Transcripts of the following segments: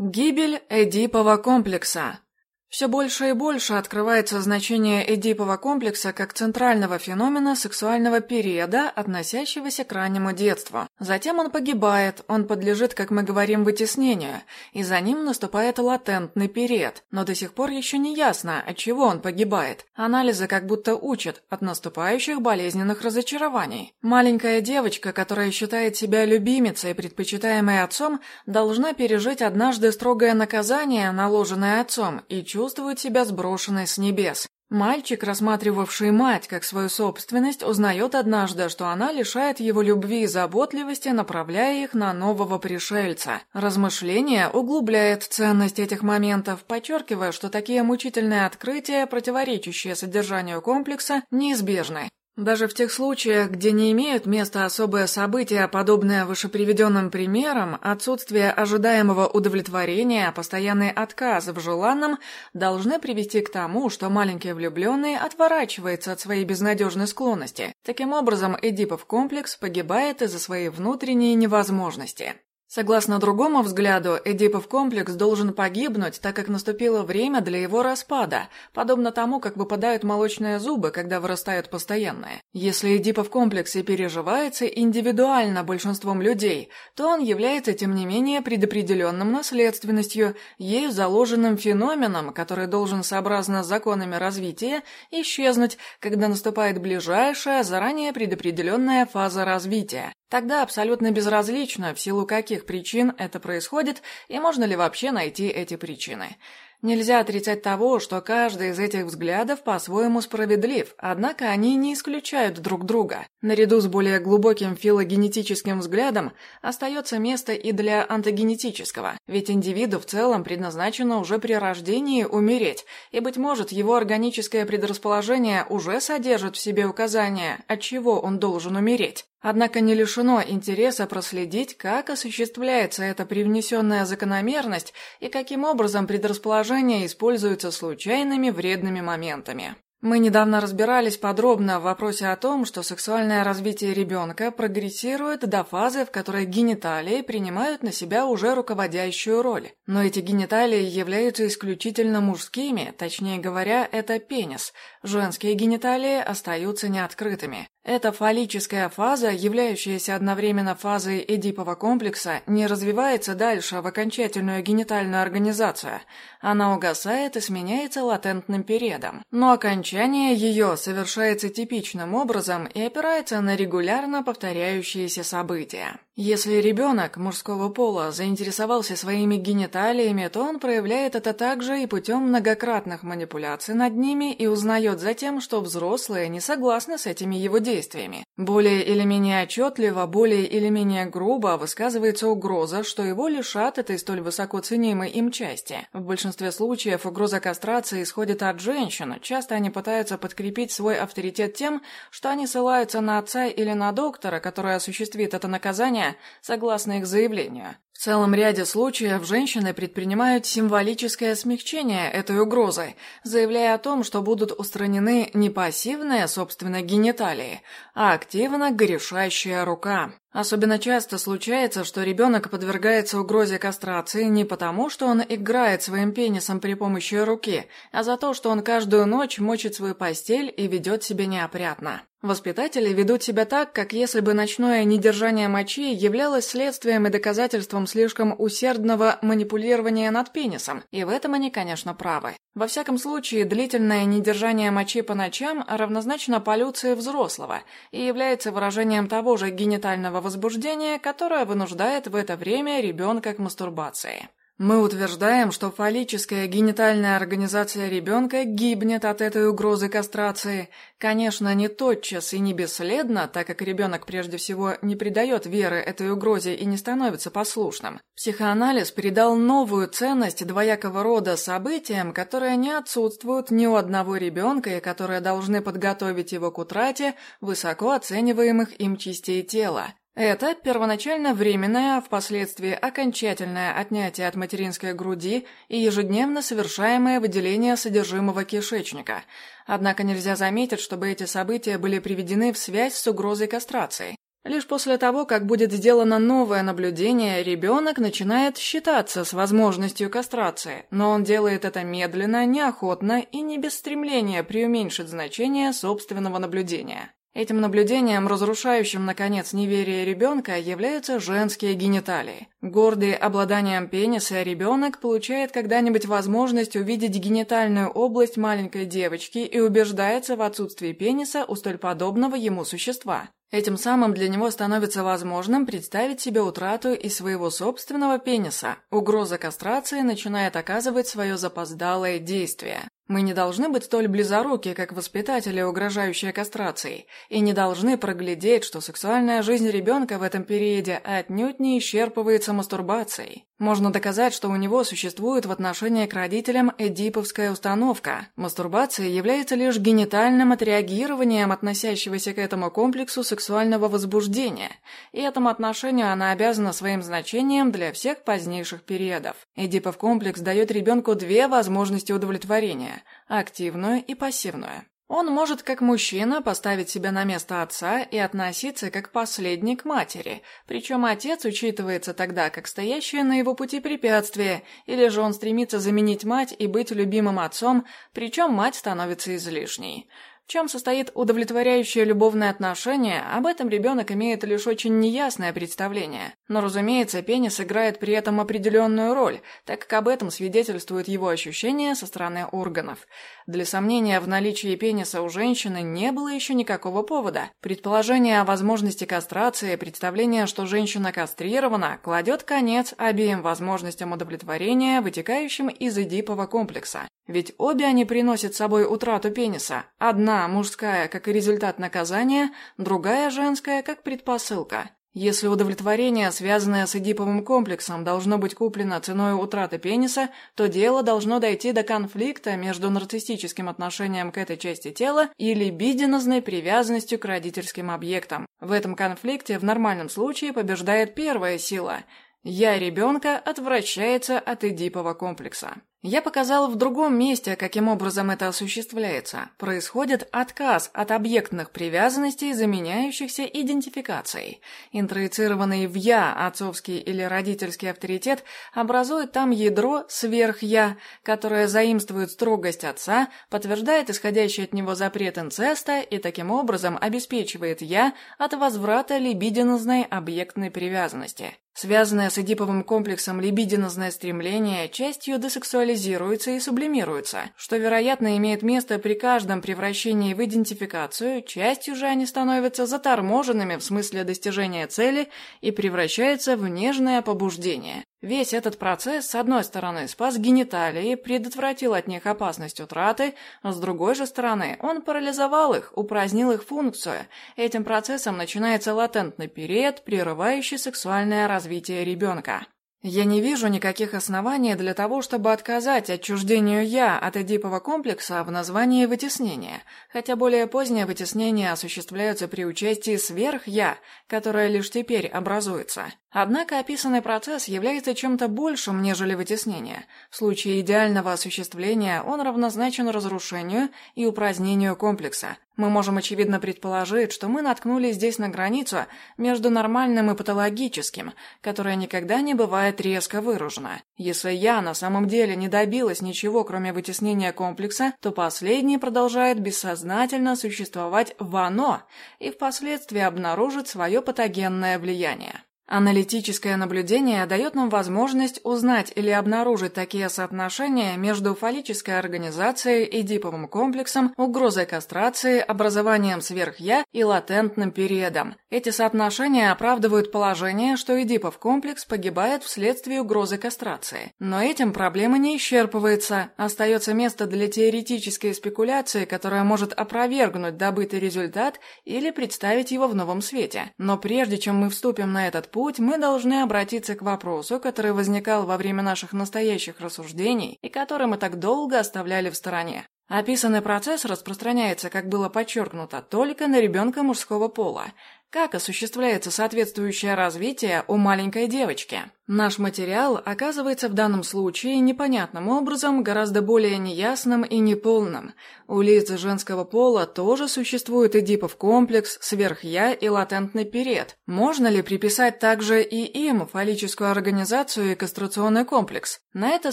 Гибель Эдипова комплекса. Все больше и больше открывается значение Эдипова комплекса как центрального феномена сексуального периода, относящегося к раннему детству. Затем он погибает, он подлежит, как мы говорим, вытеснению, и за ним наступает латентный период. Но до сих пор еще не ясно, от чего он погибает. Анализы как будто учат от наступающих болезненных разочарований. Маленькая девочка, которая считает себя любимицей, предпочитаемой отцом, должна пережить однажды строгое наказание, наложенное отцом, и чувствует себя сброшенной с небес. Мальчик, рассматривавший мать как свою собственность, узнает однажды, что она лишает его любви и заботливости, направляя их на нового пришельца. Размышление углубляет ценность этих моментов, подчеркивая, что такие мучительные открытия, противоречащие содержанию комплекса, неизбежны. Даже в тех случаях, где не имеют места особые события, подобные вышеприведенным примерам, отсутствие ожидаемого удовлетворения, постоянный отказ в желанном должны привести к тому, что маленький влюбленный отворачивается от своей безнадежной склонности. Таким образом, Эдипов комплекс погибает из-за своей внутренней невозможности. Согласно другому взгляду, Эдипов комплекс должен погибнуть, так как наступило время для его распада, подобно тому, как выпадают молочные зубы, когда вырастают постоянные. Если Эдипов комплекс и переживается индивидуально большинством людей, то он является, тем не менее, предопределенным наследственностью, ею заложенным феноменом, который должен, сообразно с законами развития, исчезнуть, когда наступает ближайшая, заранее предопределенная фаза развития. Тогда абсолютно безразлично, в силу каких причин это происходит и можно ли вообще найти эти причины. Нельзя отрицать того, что каждый из этих взглядов по-своему справедлив, однако они не исключают друг друга. Наряду с более глубоким филогенетическим взглядом остается место и для антогенетического, ведь индивиду в целом предназначено уже при рождении умереть, и, быть может, его органическое предрасположение уже содержит в себе указание, от чего он должен умереть. Однако не лишено интереса проследить, как осуществляется эта привнесенная закономерность и каким образом предрасположение используется случайными вредными моментами. Мы недавно разбирались подробно в вопросе о том, что сексуальное развитие ребенка прогрессирует до фазы, в которой гениталии принимают на себя уже руководящую роль. Но эти гениталии являются исключительно мужскими, точнее говоря, это пенис. Женские гениталии остаются неоткрытыми. Эта фаллическая фаза, являющаяся одновременно фазой Эдипова комплекса, не развивается дальше в окончательную генитальную организацию. Она угасает и сменяется латентным периодом. Но окончание ее совершается типичным образом и опирается на регулярно повторяющиеся события. Если ребенок мужского пола заинтересовался своими гениталиями, то он проявляет это также и путем многократных манипуляций над ними и узнает затем, что взрослые не согласны с этими его действиями. Более или менее отчетливо, более или менее грубо высказывается угроза, что его лишат этой столь высоко ценимой им части. В большинстве случаев угроза кастрации исходит от женщин, часто они пытаются подкрепить свой авторитет тем, что они ссылаются на отца или на доктора, который осуществит это наказание, согласно их заявлению. В целом ряде случаев женщины предпринимают символическое смягчение этой угрозы, заявляя о том, что будут устранены не пассивные, собственно, гениталии, а активно горешащая рука. Особенно часто случается, что ребенок подвергается угрозе кастрации не потому, что он играет своим пенисом при помощи руки, а за то, что он каждую ночь мочит свою постель и ведет себя неопрятно. Воспитатели ведут себя так, как если бы ночное недержание мочи являлось следствием и доказательством слишком усердного манипулирования над пенисом, и в этом они, конечно, правы. Во всяком случае, длительное недержание мочи по ночам равнозначно полюции взрослого и является выражением того же генитального возбуждения, которое вынуждает в это время ребенка к мастурбации. Мы утверждаем, что фаллическая генитальная организация ребенка гибнет от этой угрозы кастрации. Конечно, не тотчас и не бесследно, так как ребенок прежде всего не придает веры этой угрозе и не становится послушным. Психоанализ придал новую ценность двоякого рода событиям, которые не отсутствуют ни у одного ребенка и которые должны подготовить его к утрате высоко оцениваемых им частей тела. Это первоначально временное, а впоследствии окончательное отнятие от материнской груди и ежедневно совершаемое выделение содержимого кишечника. Однако нельзя заметить, чтобы эти события были приведены в связь с угрозой кастрации. Лишь после того, как будет сделано новое наблюдение, ребенок начинает считаться с возможностью кастрации, но он делает это медленно, неохотно и не без стремления преуменьшить значение собственного наблюдения. Этим наблюдением, разрушающим, наконец, неверие ребенка, являются женские гениталии. Гордый обладанием пениса ребенок получает когда-нибудь возможность увидеть генитальную область маленькой девочки и убеждается в отсутствии пениса у столь подобного ему существа. Этим самым для него становится возможным представить себе утрату и своего собственного пениса. Угроза кастрации начинает оказывать свое запоздалое действие. Мы не должны быть столь близоруки, как воспитатели, угрожающие кастрацией, и не должны проглядеть, что сексуальная жизнь ребенка в этом периоде отнюдь не исчерпывается мастурбацией. Можно доказать, что у него существует в отношении к родителям эдиповская установка. Мастурбация является лишь генитальным отреагированием относящегося к этому комплексу сексуального возбуждения, и этому отношению она обязана своим значением для всех позднейших периодов. Эдипов комплекс дает ребенку две возможности удовлетворения – активную и пассивную. Он может, как мужчина, поставить себя на место отца и относиться как последний к матери, причем отец учитывается тогда как стоящее на его пути препятствие, или же он стремится заменить мать и быть любимым отцом, причем мать становится излишней. Чем состоит удовлетворяющее любовное отношение, об этом ребенок имеет лишь очень неясное представление. Но, разумеется, пенис играет при этом определенную роль, так как об этом свидетельствует его ощущение со стороны органов. Для сомнения в наличии пениса у женщины не было еще никакого повода. Предположение о возможности кастрации, представление, что женщина кастрирована, кладет конец обеим возможностям удовлетворения, вытекающим из эдипового комплекса. Ведь обе они приносят с собой утрату пениса. Одна мужская, как и результат наказания, другая женская, как предпосылка. Если удовлетворение, связанное с эдиповым комплексом, должно быть куплено ценой утраты пениса, то дело должно дойти до конфликта между нарциссическим отношением к этой части тела и либидинозной привязанностью к родительским объектам. В этом конфликте в нормальном случае побеждает первая сила – «я ребенка» отвращается от эдипового комплекса. Я показал в другом месте, каким образом это осуществляется. Происходит отказ от объектных привязанностей, заменяющихся идентификацией. Интроицированный в «я» отцовский или родительский авторитет образует там ядро сверх-я, которое заимствует строгость отца, подтверждает исходящий от него запрет инцеста и таким образом обеспечивает «я» от возврата либидинозной объектной привязанности. Связанное с эдиповым комплексом либидинозное стремление частью десексуализируется и сублимируется, что, вероятно, имеет место при каждом превращении в идентификацию, частью же они становятся заторможенными в смысле достижения цели и превращаются в нежное побуждение. Весь этот процесс, с одной стороны, спас гениталии, предотвратил от них опасность утраты, а с другой же стороны, он парализовал их, упразднил их функцию. Этим процессом начинается латентный период, прерывающий сексуальное развитие ребенка. Я не вижу никаких оснований для того, чтобы отказать отчуждению «я» от эдипового комплекса в названии вытеснения, хотя более позднее вытеснения осуществляются при участии сверх-я, которое лишь теперь образуется. Однако описанный процесс является чем-то большим, нежели вытеснение. В случае идеального осуществления он равнозначен разрушению и упразднению комплекса. Мы можем очевидно предположить, что мы наткнулись здесь на границу между нормальным и патологическим, которая никогда не бывает резко выражена. Если я на самом деле не добилась ничего, кроме вытеснения комплекса, то последний продолжает бессознательно существовать в «оно» и впоследствии обнаружит свое патогенное влияние. Аналитическое наблюдение дает нам возможность узнать или обнаружить такие соотношения между фаллической организацией, эдиповым комплексом, угрозой кастрации, образованием сверх-я и латентным периодом. Эти соотношения оправдывают положение, что эдипов комплекс погибает вследствие угрозы кастрации. Но этим проблема не исчерпывается. Остается место для теоретической спекуляции, которая может опровергнуть добытый результат или представить его в новом свете. Но прежде чем мы вступим на этот путь, путь, мы должны обратиться к вопросу, который возникал во время наших настоящих рассуждений и который мы так долго оставляли в стороне. Описанный процесс распространяется, как было подчеркнуто, только на ребенка мужского пола. Как осуществляется соответствующее развитие у маленькой девочки? Наш материал оказывается в данном случае непонятным образом гораздо более неясным и неполным. У лиц женского пола тоже существует Эдипов комплекс, сверхя и латентный период. Можно ли приписать также и им фаллическую организацию и кастрационный комплекс? На это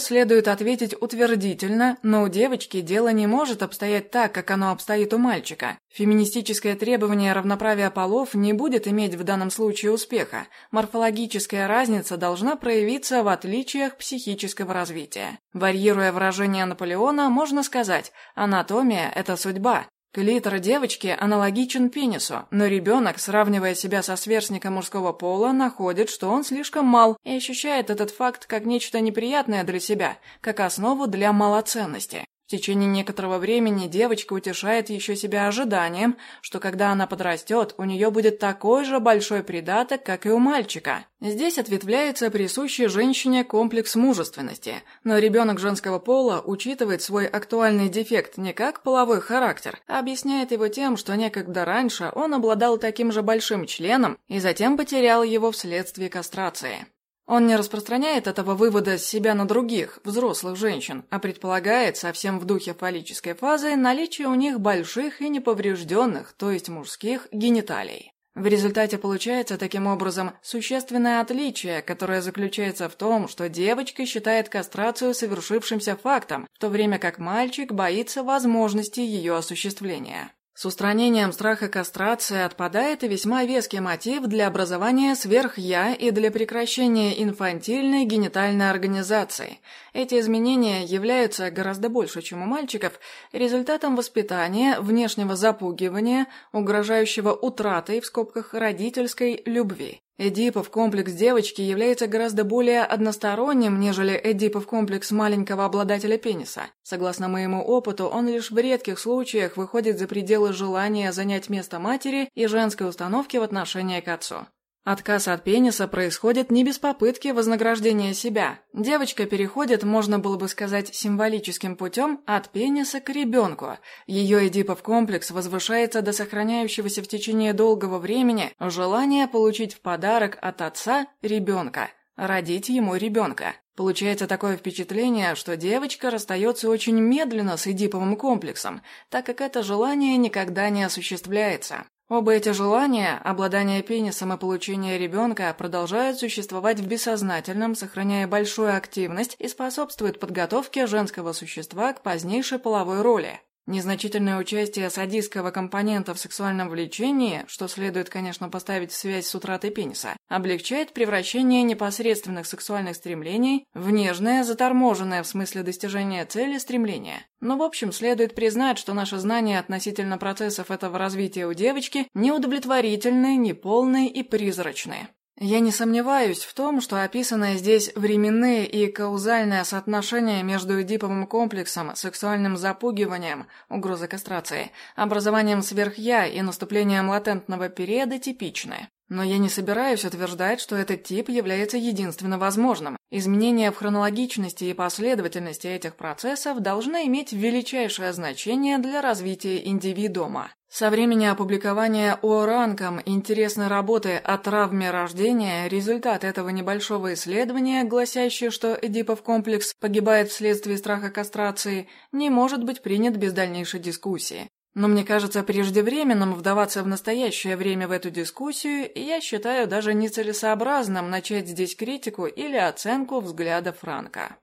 следует ответить утвердительно, но у девочки дело не может обстоять так, как оно обстоит у мальчика. Феминистическое требование равноправия полов не будет иметь в данном случае успеха. Морфологическая разница должна проявиться в отличиях психического развития. Варьируя выражение Наполеона, можно сказать «анатомия – это судьба». Клитор девочки аналогичен пенису, но ребенок, сравнивая себя со сверстником мужского пола, находит, что он слишком мал и ощущает этот факт как нечто неприятное для себя, как основу для малоценности. В течение некоторого времени девочка утешает еще себя ожиданием, что когда она подрастет, у нее будет такой же большой придаток, как и у мальчика. Здесь ответвляется присущий женщине комплекс мужественности, но ребенок женского пола учитывает свой актуальный дефект не как половой характер, а объясняет его тем, что некогда раньше он обладал таким же большим членом и затем потерял его вследствие кастрации. Он не распространяет этого вывода с себя на других, взрослых женщин, а предполагает, совсем в духе фаллической фазы, наличие у них больших и неповрежденных, то есть мужских, гениталий. В результате получается таким образом существенное отличие, которое заключается в том, что девочка считает кастрацию совершившимся фактом, в то время как мальчик боится возможности ее осуществления. С устранением страха кастрации отпадает и весьма веский мотив для образования сверх-я и для прекращения инфантильной генитальной организации. Эти изменения являются гораздо больше, чем у мальчиков, результатом воспитания, внешнего запугивания, угрожающего утратой в скобках родительской любви. Эдипов комплекс девочки является гораздо более односторонним, нежели Эдипов комплекс маленького обладателя пениса. Согласно моему опыту, он лишь в редких случаях выходит за пределы желания занять место матери и женской установки в отношении к отцу. Отказ от пениса происходит не без попытки вознаграждения себя. Девочка переходит, можно было бы сказать, символическим путем от пениса к ребенку. Ее эдипов комплекс возвышается до сохраняющегося в течение долгого времени желания получить в подарок от отца ребенка, родить ему ребенка. Получается такое впечатление, что девочка расстается очень медленно с эдиповым комплексом, так как это желание никогда не осуществляется. Оба эти желания, обладание пенисом и получение ребенка, продолжают существовать в бессознательном, сохраняя большую активность и способствуют подготовке женского существа к позднейшей половой роли. Незначительное участие садистского компонента в сексуальном влечении, что следует, конечно, поставить в связь с утратой пениса, облегчает превращение непосредственных сексуальных стремлений в нежное, заторможенное в смысле достижения цели стремление. Но в общем следует признать, что наши знания относительно процессов этого развития у девочки неудовлетворительны, неполны и призрачны. Я не сомневаюсь в том, что описанные здесь временные и каузальное соотношение между эдиповым комплексом, сексуальным запугиванием, угрозой кастрации, образованием сверхя и наступлением латентного периода типичны. Но я не собираюсь утверждать, что этот тип является единственно возможным. Изменения в хронологичности и последовательности этих процессов должны иметь величайшее значение для развития индивидуума. Со времени опубликования Оранком интересной работы о травме рождения результат этого небольшого исследования, гласящий, что Эдипов комплекс погибает вследствие страха кастрации, не может быть принят без дальнейшей дискуссии. Но мне кажется преждевременным вдаваться в настоящее время в эту дискуссию, и я считаю даже нецелесообразным начать здесь критику или оценку взгляда Франка.